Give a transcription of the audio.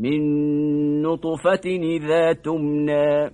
من نطفة إذا تمنى